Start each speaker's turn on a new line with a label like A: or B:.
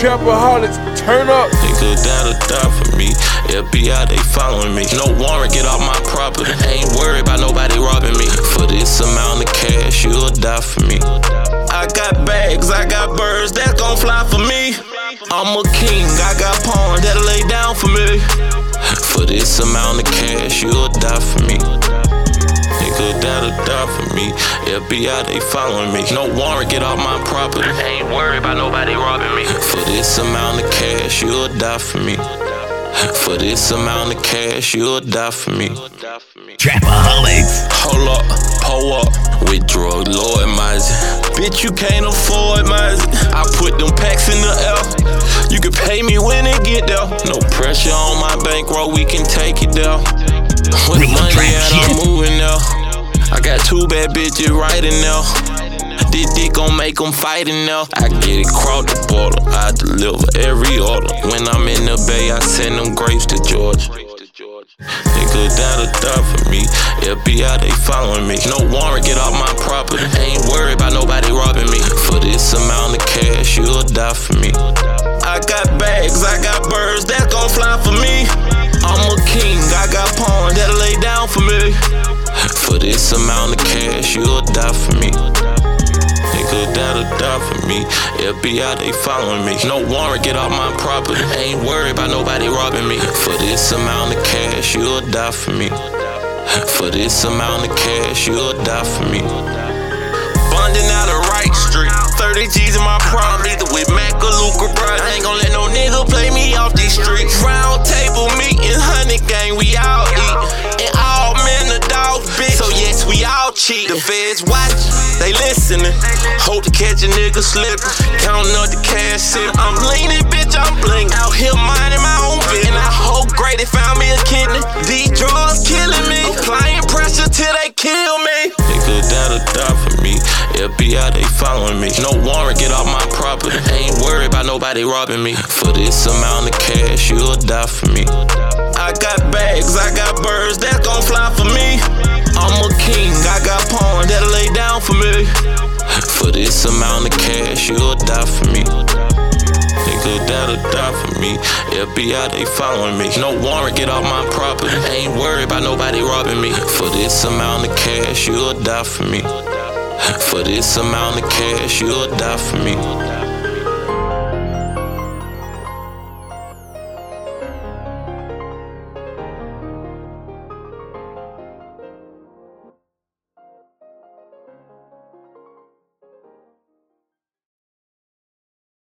A: Trapaholics, turn up.
B: Nigga, that'll die for me. FBI, they following me. No warrant, get off my property. Ain't worried about nobody robbing me. For this amount of cash, you'll die for me. I got bags, I got birds that gon' fly for me. I'm a king, I got pawns that'll lay down for me. For this amount of cash, you'll die for me. Nigga, die for me. FBI, they following me. No warrant, get off my property. Ain't worried about nobody robbing me. For this amount of cash, you'll die for me. For this amount of cash, you'll die for me.
C: Trapaholics.
B: Hold up, pull up with drug lord Mizey. Bitch, you can't afford Mizey. I put them packs in the L. You can pay me when it get there. No pressure on my bankroll, we can take it there. With
C: Real
B: money
C: trap
B: out, got two bad bitches in there. This dick gon' make them fight in there. I get it cross the border, I deliver every order. When I'm in the bay, I send them grapes to Georgia. Nigga, that'll die for me. FBI, they following me. No warrant, get off my property. Ain't worried about nobody robbing me. For this amount of cash, you'll die for me. I got bags, I got birds that gon' fly for this amount of cash, you'll die for me. Nigga, that'll die for me. FBI, they following me. No warrant, get off my property. Ain't worried about nobody robbing me. For this amount of cash, you'll die for me. For this amount of cash, you'll die for me. Bonding out of Right Street. 30 G's in my prom, either with Mac or Luca Bryan. I ain't gon' let no nigga play me off these streets. Cheat. The feds watch, they listening. Hope to catch a nigga slipping. Counting up the cash, sip. I'm leaning, bitch, I'm blinking. Out here minding my own business. And I hope great they found me a kidney. These drugs killing me. Applying pressure till they kill me. Nigga, that'll die for me. FBI, they following me. No warrant, get off my property. Ain't worried about nobody robbing me. For this amount of cash, you'll die for me. I got bags, I got birds that gon' fly for me. This amount of cash, you'll die for me. Nigga, that'll die for me. FBI, they following me. No warrant, get off my property. Ain't worried about nobody robbing me. For this amount of cash, you'll die for me. For this amount of cash, you'll die for me.